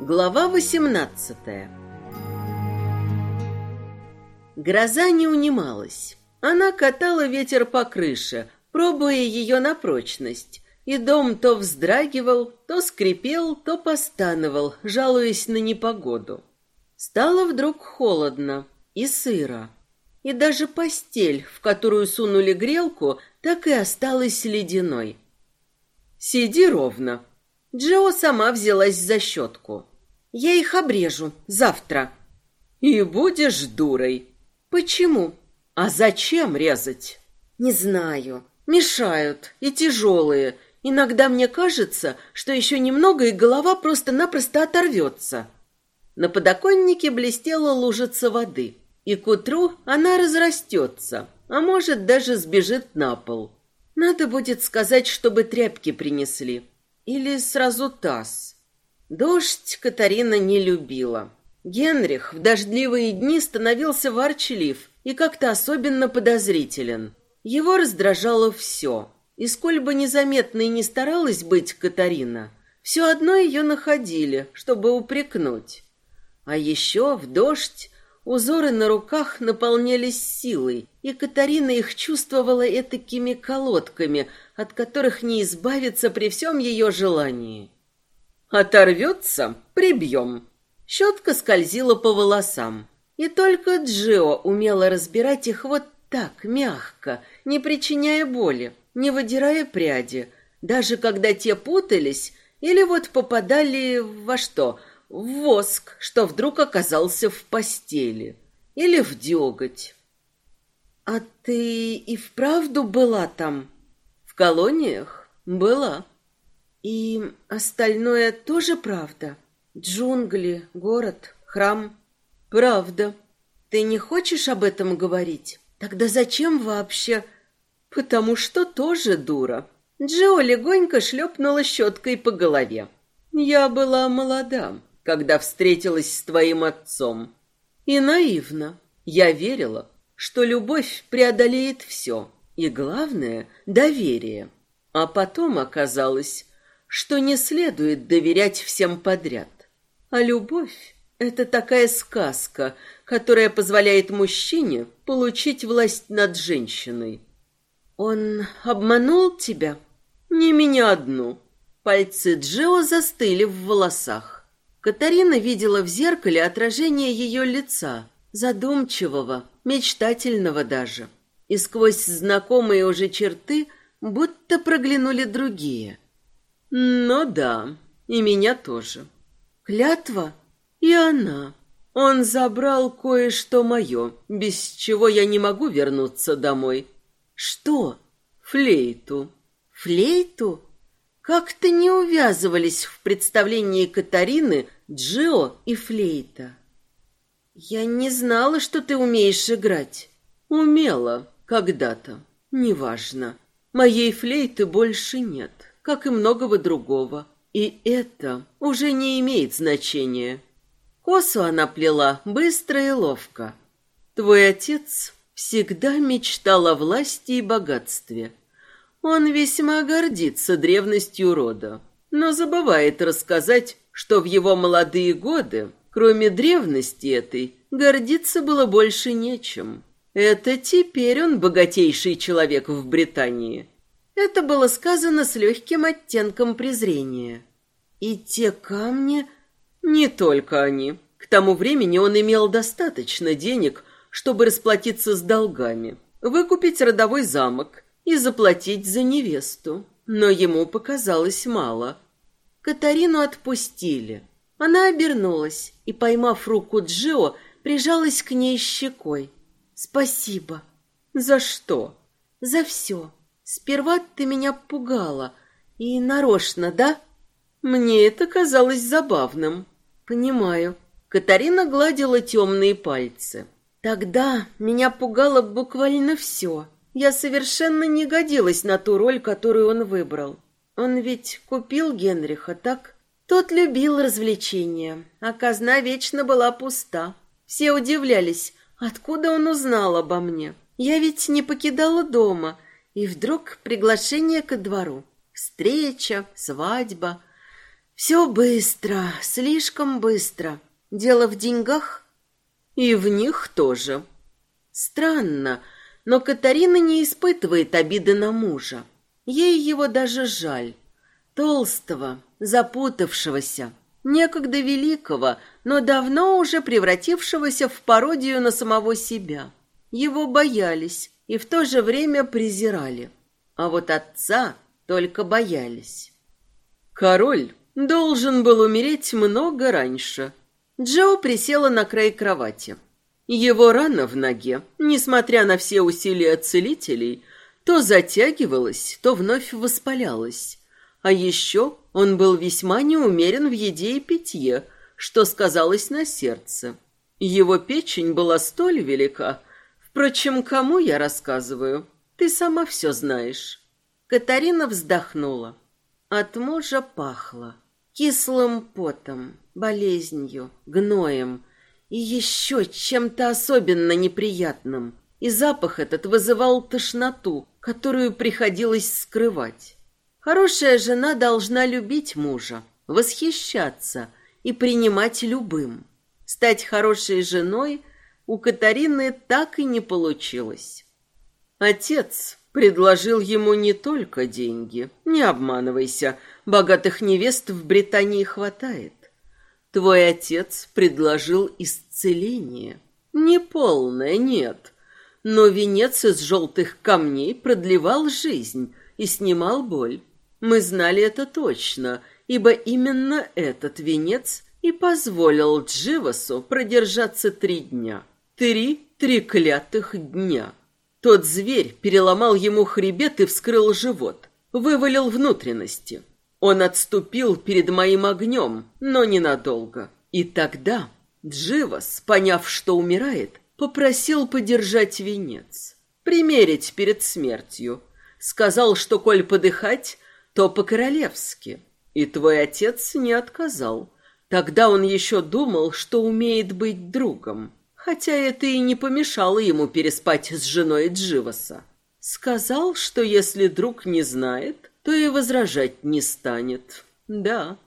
Глава 18 Гроза не унималась. Она катала ветер по крыше, пробуя ее на прочность, и дом то вздрагивал, то скрипел, то постановал, жалуясь на непогоду. Стало вдруг холодно и сыро, и даже постель, в которую сунули грелку, так и осталась ледяной. «Сиди ровно». Джо сама взялась за щетку. Я их обрежу завтра. И будешь дурой. Почему? А зачем резать? Не знаю. Мешают и тяжелые. Иногда мне кажется, что еще немного и голова просто-напросто оторвется. На подоконнике блестела лужица воды, и к утру она разрастется, а может даже сбежит на пол. Надо будет сказать, чтобы тряпки принесли. Или сразу таз. Дождь Катарина не любила. Генрих в дождливые дни становился ворчлив и как-то особенно подозрителен. Его раздражало все. И сколь бы незаметной ни старалась быть Катарина, все одно ее находили, чтобы упрекнуть. А еще в дождь узоры на руках наполнялись силой, и Катарина их чувствовала этакими колодками, от которых не избавиться при всем ее желании. Оторвется — прибьем. Щетка скользила по волосам. И только Джио умела разбирать их вот так, мягко, не причиняя боли, не выдирая пряди, даже когда те путались или вот попадали во что? В воск, что вдруг оказался в постели. Или в деготь. «А ты и вправду была там?» «В колониях?» «Была». И остальное тоже правда? Джунгли, город, храм? Правда. Ты не хочешь об этом говорить? Тогда зачем вообще? Потому что тоже дура. Джо легонько шлепнула щеткой по голове. Я была молода, когда встретилась с твоим отцом. И наивна. Я верила, что любовь преодолеет все. И главное — доверие. А потом оказалось, что не следует доверять всем подряд. А любовь — это такая сказка, которая позволяет мужчине получить власть над женщиной. Он обманул тебя? Не меня одну. Пальцы Джио застыли в волосах. Катарина видела в зеркале отражение ее лица, задумчивого, мечтательного даже. И сквозь знакомые уже черты будто проглянули другие — ну да, и меня тоже. Клятва и она. Он забрал кое-что мое, без чего я не могу вернуться домой. Что? Флейту. Флейту? Как-то не увязывались в представлении Катарины Джио и флейта. Я не знала, что ты умеешь играть. Умела когда-то, неважно. Моей флейты больше нет как и многого другого. И это уже не имеет значения. Косу она плела быстро и ловко. Твой отец всегда мечтал о власти и богатстве. Он весьма гордится древностью рода, но забывает рассказать, что в его молодые годы, кроме древности этой, гордиться было больше нечем. Это теперь он богатейший человек в Британии. Это было сказано с легким оттенком презрения. И те камни... Не только они. К тому времени он имел достаточно денег, чтобы расплатиться с долгами, выкупить родовой замок и заплатить за невесту. Но ему показалось мало. Катарину отпустили. Она обернулась и, поймав руку Джио, прижалась к ней щекой. «Спасибо». «За что?» «За все». Сперва ты меня пугала. И нарочно, да? Мне это казалось забавным. Понимаю. Катарина гладила темные пальцы. Тогда меня пугало буквально все. Я совершенно не годилась на ту роль, которую он выбрал. Он ведь купил Генриха, так? Тот любил развлечения, а казна вечно была пуста. Все удивлялись, откуда он узнал обо мне. Я ведь не покидала дома — и вдруг приглашение ко двору. Встреча, свадьба. Все быстро, слишком быстро. Дело в деньгах? И в них тоже. Странно, но Катарина не испытывает обиды на мужа. Ей его даже жаль. Толстого, запутавшегося, некогда великого, но давно уже превратившегося в пародию на самого себя. Его боялись и в то же время презирали. А вот отца только боялись. Король должен был умереть много раньше. Джо присела на край кровати. Его рана в ноге, несмотря на все усилия целителей, то затягивалась, то вновь воспалялась. А еще он был весьма неумерен в еде и питье, что сказалось на сердце. Его печень была столь велика. Впрочем, кому я рассказываю? Ты сама все знаешь. Катарина вздохнула. От мужа пахло кислым потом, болезнью, гноем и еще чем-то особенно неприятным. И запах этот вызывал тошноту, которую приходилось скрывать. Хорошая жена должна любить мужа, восхищаться и принимать любым. Стать хорошей женой у Катарины так и не получилось. Отец предложил ему не только деньги. Не обманывайся, богатых невест в Британии хватает. Твой отец предложил исцеление. Не полное, нет. Но венец из желтых камней продлевал жизнь и снимал боль. Мы знали это точно, ибо именно этот венец и позволил Дживасу продержаться три дня. Три треклятых дня. Тот зверь переломал ему хребет и вскрыл живот, вывалил внутренности. Он отступил перед моим огнем, но ненадолго. И тогда Дживас, поняв, что умирает, попросил подержать венец, примерить перед смертью. Сказал, что коль подыхать, то по-королевски. И твой отец не отказал. Тогда он еще думал, что умеет быть другом, хотя это и не помешало ему переспать с женой Дживаса. Сказал, что если друг не знает, то и возражать не станет. Да.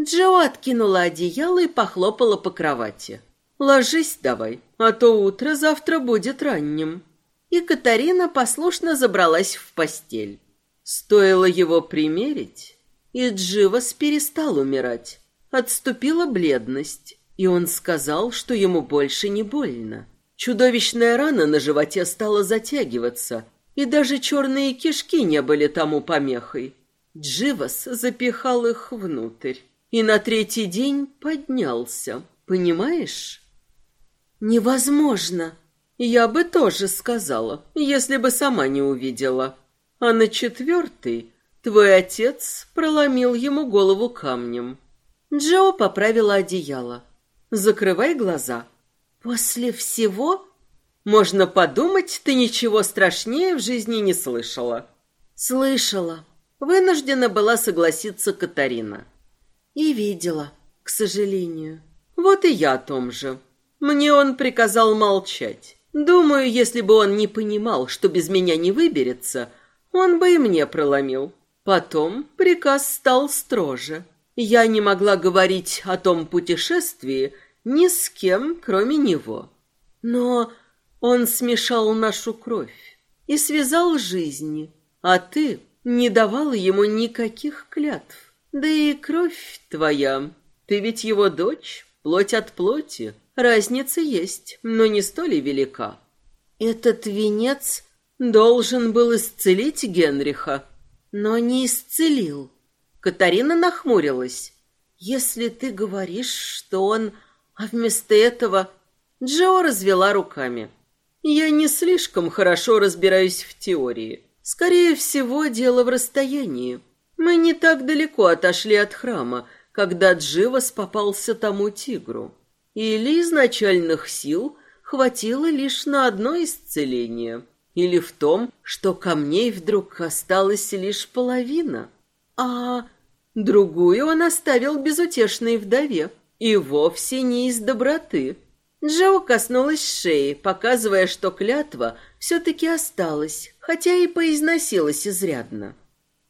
Джо откинула одеяло и похлопала по кровати. «Ложись давай, а то утро завтра будет ранним». И Катарина послушно забралась в постель. Стоило его примерить, и Дживас перестал умирать. Отступила бледность, и он сказал, что ему больше не больно. Чудовищная рана на животе стала затягиваться, и даже черные кишки не были тому помехой. Дживас запихал их внутрь и на третий день поднялся, понимаешь? Невозможно. Я бы тоже сказала, если бы сама не увидела. А на четвертый твой отец проломил ему голову камнем. Джо поправила одеяло. Закрывай глаза. После всего можно подумать, ты ничего страшнее в жизни не слышала. Слышала. Вынуждена была согласиться Катарина. И видела, к сожалению. Вот и я о том же. Мне он приказал молчать. Думаю, если бы он не понимал, что без меня не выберется, он бы и мне проломил. Потом приказ стал строже. Я не могла говорить о том путешествии ни с кем, кроме него. Но он смешал нашу кровь и связал жизни, а ты не давала ему никаких клятв. Да и кровь твоя, ты ведь его дочь, плоть от плоти. Разница есть, но не столь и велика. Этот венец должен был исцелить Генриха, но не исцелил. Катарина нахмурилась. Если ты говоришь, что он... А вместо этого Джо развела руками. Я не слишком хорошо разбираюсь в теории. Скорее всего, дело в расстоянии. Мы не так далеко отошли от храма, когда Дживас попался тому тигру. Или изначальных сил хватило лишь на одно исцеление, или в том, что камней вдруг осталась лишь половина. А другую он оставил безутешной вдове, и вовсе не из доброты. Джо коснулась шеи, показывая, что клятва все-таки осталась, хотя и поизносилась изрядно.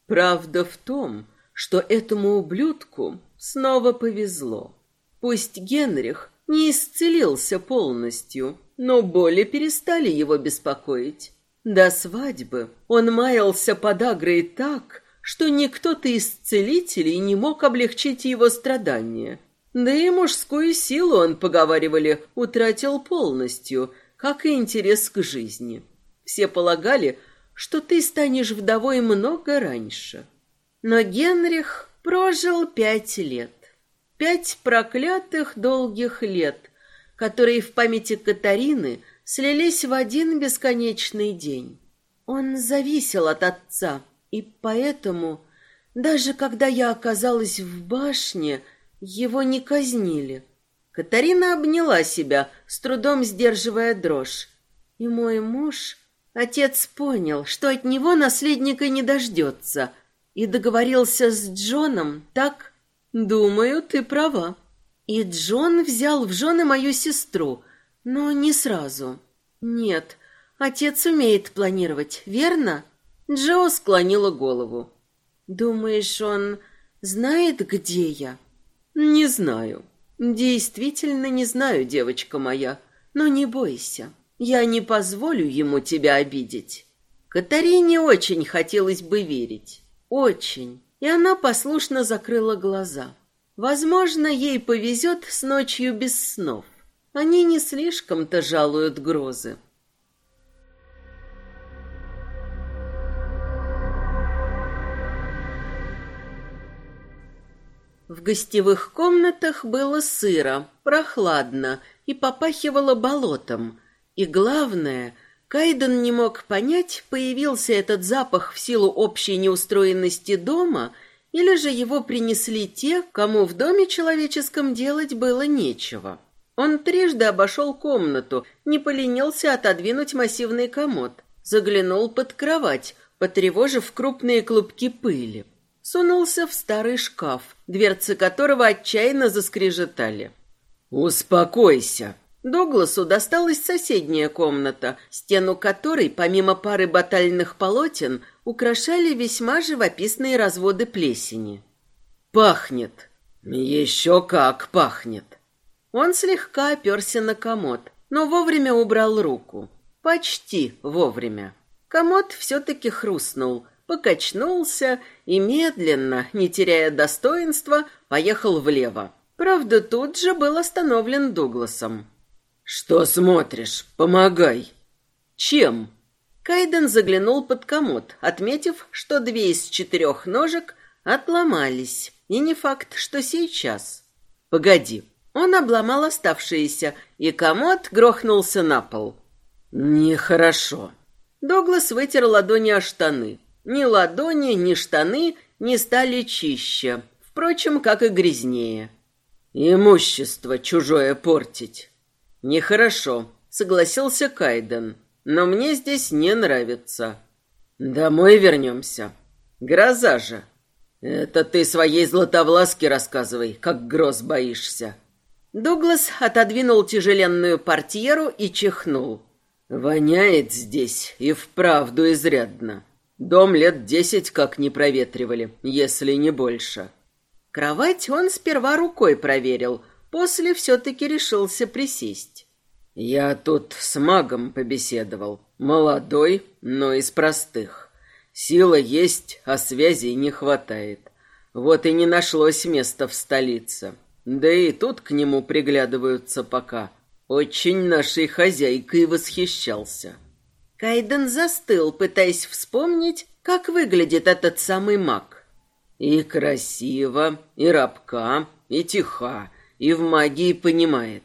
Правда в том, что этому ублюдку снова повезло. Пусть Генрих не исцелился полностью, но боли перестали его беспокоить. До свадьбы он маялся подагрой так, что никто-то из целителей не мог облегчить его страдания. Да и мужскую силу он, поговаривали, утратил полностью, как и интерес к жизни. Все полагали, что ты станешь вдовой много раньше. Но Генрих прожил пять лет. Пять проклятых долгих лет, которые в памяти Катарины слились в один бесконечный день. Он зависел от отца, и поэтому, даже когда я оказалась в башне, его не казнили. Катарина обняла себя, с трудом сдерживая дрожь. И мой муж, отец понял, что от него наследника не дождется, и договорился с Джоном, так? Думаю, ты права. И Джон взял в жены мою сестру, но не сразу. Нет, отец умеет планировать, верно? Джо склонила голову. Думаешь, он знает, где я? Не знаю. Действительно не знаю, девочка моя. Но не бойся. Я не позволю ему тебя обидеть. Катарине очень хотелось бы верить. Очень. И она послушно закрыла глаза. Возможно, ей повезет с ночью без снов. Они не слишком-то жалуют грозы. В гостевых комнатах было сыро, прохладно и попахивало болотом. И главное, Кайден не мог понять, появился этот запах в силу общей неустроенности дома или же его принесли те, кому в доме человеческом делать было нечего. Он трижды обошел комнату, не поленился отодвинуть массивный комод, заглянул под кровать, потревожив крупные клубки пыли. Сунулся в старый шкаф, дверцы которого отчаянно заскрежетали. «Успокойся!» Дугласу досталась соседняя комната, стену которой, помимо пары батальных полотен, украшали весьма живописные разводы плесени. «Пахнет!» «Еще как пахнет!» Он слегка оперся на комод, но вовремя убрал руку. Почти вовремя. Комод все-таки хрустнул, покачнулся и медленно, не теряя достоинства, поехал влево. Правда, тут же был остановлен Дугласом. «Что смотришь? Помогай!» «Чем?» Кайден заглянул под комод, отметив, что две из четырех ножек отломались. И не факт, что сейчас. «Погоди, он обломал оставшиеся, и комод грохнулся на пол. «Нехорошо». Доглас вытер ладони о штаны. Ни ладони, ни штаны не стали чище. Впрочем, как и грязнее. «Имущество чужое портить». «Нехорошо», — согласился Кайден. «Но мне здесь не нравится». «Домой вернемся». «Гроза же». «Это ты своей златовласке рассказывай, как гроз боишься». Дуглас отодвинул тяжеленную портьеру и чихнул. «Воняет здесь и вправду изрядно. Дом лет десять как не проветривали, если не больше». Кровать он сперва рукой проверил, после все-таки решился присесть. «Я тут с магом побеседовал. Молодой, но из простых. Сила есть, а связей не хватает. Вот и не нашлось места в столице. Да и тут к нему приглядываются пока. Очень нашей хозяйкой восхищался. Кайден застыл, пытаясь вспомнить, как выглядит этот самый маг. И красиво, и рабка, и тиха, и в магии понимает.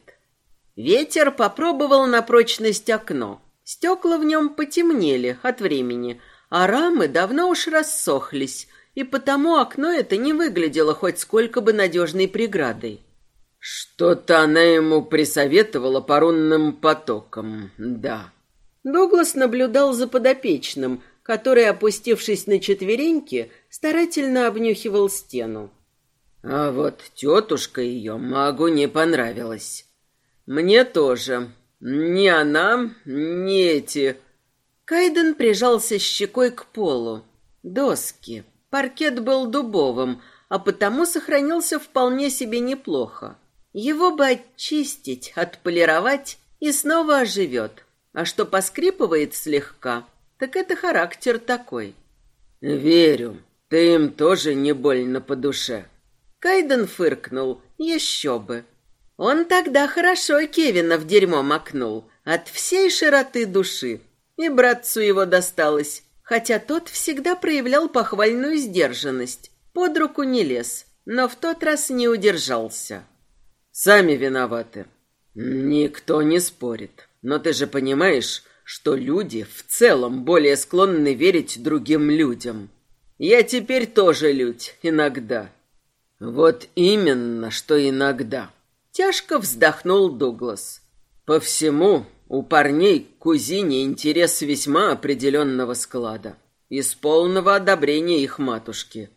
Ветер попробовал на прочность окно. Стекла в нем потемнели от времени, а рамы давно уж рассохлись, и потому окно это не выглядело хоть сколько бы надежной преградой. Что-то она ему присоветовала по рунным потокам, да. Дуглас наблюдал за подопечным, который, опустившись на четвереньки, старательно обнюхивал стену. А вот тетушка ее магу не понравилась. Мне тоже. Ни она, ни эти... Кайден прижался щекой к полу. Доски. Паркет был дубовым, а потому сохранился вполне себе неплохо. Его бы очистить, отполировать и снова оживет. А что поскрипывает слегка, так это характер такой. «Верю, ты им тоже не больно по душе». Кайден фыркнул, еще бы. Он тогда хорошо Кевина в дерьмо макнул, от всей широты души. И братцу его досталось, хотя тот всегда проявлял похвальную сдержанность, под руку не лез, но в тот раз не удержался. Сами виноваты. Никто не спорит. Но ты же понимаешь, что люди в целом более склонны верить другим людям. Я теперь тоже людь, иногда. Вот именно, что иногда. Тяжко вздохнул Дуглас. По всему, у парней к кузине интерес весьма определенного склада. Из полного одобрения их матушки.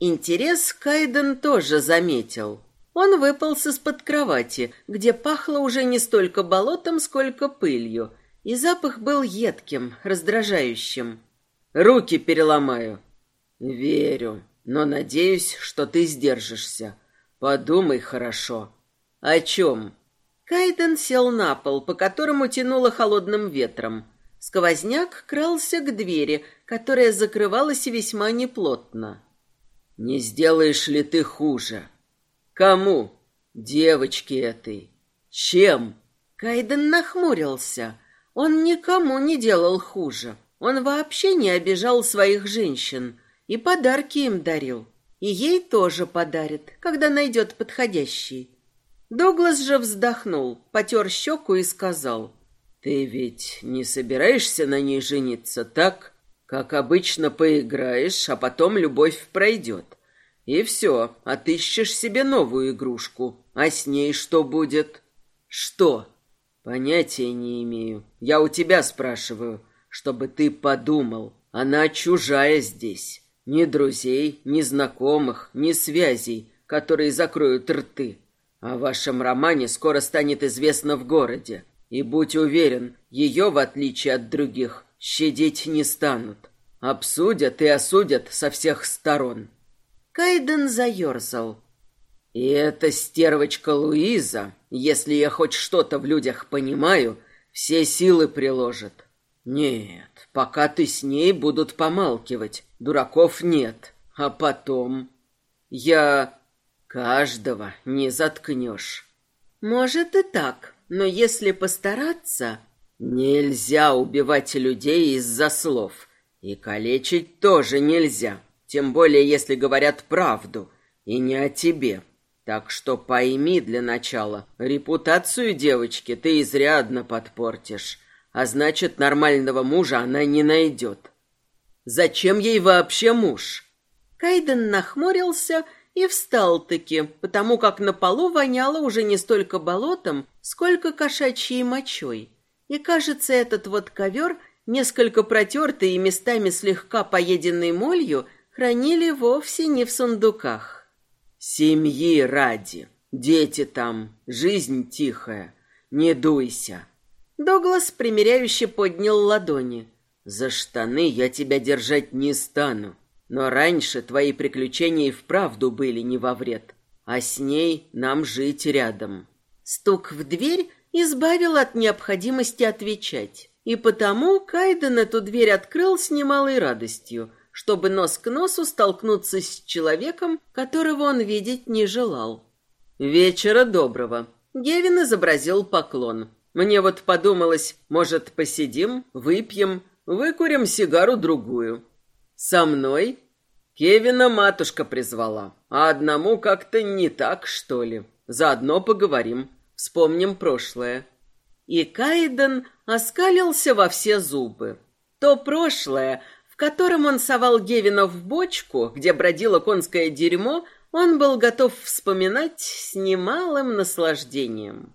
Интерес Кайден тоже заметил. Он выполз из-под кровати, где пахло уже не столько болотом, сколько пылью, и запах был едким, раздражающим. «Руки переломаю». «Верю, но надеюсь, что ты сдержишься. Подумай хорошо». «О чем?» Кайден сел на пол, по которому тянуло холодным ветром. Сквозняк крался к двери, которая закрывалась весьма неплотно. Не сделаешь ли ты хуже? Кому? Девочке этой. Чем? Кайден нахмурился. Он никому не делал хуже. Он вообще не обижал своих женщин и подарки им дарил. И ей тоже подарит, когда найдет подходящий. Доглас же вздохнул, потер щеку и сказал. «Ты ведь не собираешься на ней жениться, так?» Как обычно, поиграешь, а потом любовь пройдет. И все, отыщешь себе новую игрушку. А с ней что будет? Что? Понятия не имею. Я у тебя спрашиваю, чтобы ты подумал. Она чужая здесь. Ни друзей, ни знакомых, ни связей, которые закроют рты. О вашем романе скоро станет известно в городе. И будь уверен, ее, в отличие от других, щадить не станут. Обсудят и осудят со всех сторон. Кайден заерзал. И эта стервочка Луиза, если я хоть что-то в людях понимаю, все силы приложит. Нет, пока ты с ней будут помалкивать, дураков нет. А потом... Я... Каждого не заткнешь. Может и так, но если постараться... Нельзя убивать людей из-за слов. И калечить тоже нельзя, тем более если говорят правду, и не о тебе. Так что пойми для начала, репутацию девочки ты изрядно подпортишь, а значит, нормального мужа она не найдет. Зачем ей вообще муж? Кайден нахмурился и встал-таки, потому как на полу воняло уже не столько болотом, сколько кошачьей мочой. И, кажется, этот вот ковер, несколько протертый и местами слегка поеденный молью, хранили вовсе не в сундуках. «Семьи ради, дети там, жизнь тихая, не дуйся». Доглас примиряюще поднял ладони. «За штаны я тебя держать не стану, но раньше твои приключения и вправду были не во вред, а с ней нам жить рядом». Стук в дверь избавил от необходимости отвечать. И потому Кайден эту дверь открыл с немалой радостью, чтобы нос к носу столкнуться с человеком, которого он видеть не желал. «Вечера доброго!» Гевин изобразил поклон. «Мне вот подумалось, может, посидим, выпьем, выкурим сигару-другую». «Со мной?» Кевина матушка призвала, а одному как-то не так, что ли. Заодно поговорим. Вспомним прошлое. И Кайден оскалился во все зубы. То прошлое, котором он совал Гевина в бочку, где бродило конское дерьмо, он был готов вспоминать с немалым наслаждением.